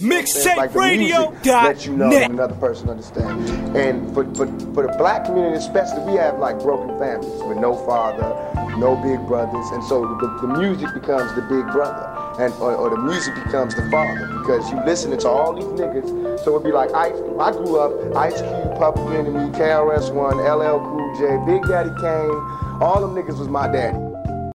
Mixtape Like the music Let you know net. another person understand. And for, for, for the black community especially, we have like broken families with no father, no big brothers. And so the, the music becomes the big brother. And, or, or the music becomes the father because you listening to all these niggas. So it'd be like Ice. I grew up Ice Cube, Public Enemy, KRS One, LL Cool J, Big Daddy Kane. All them niggas was my daddy.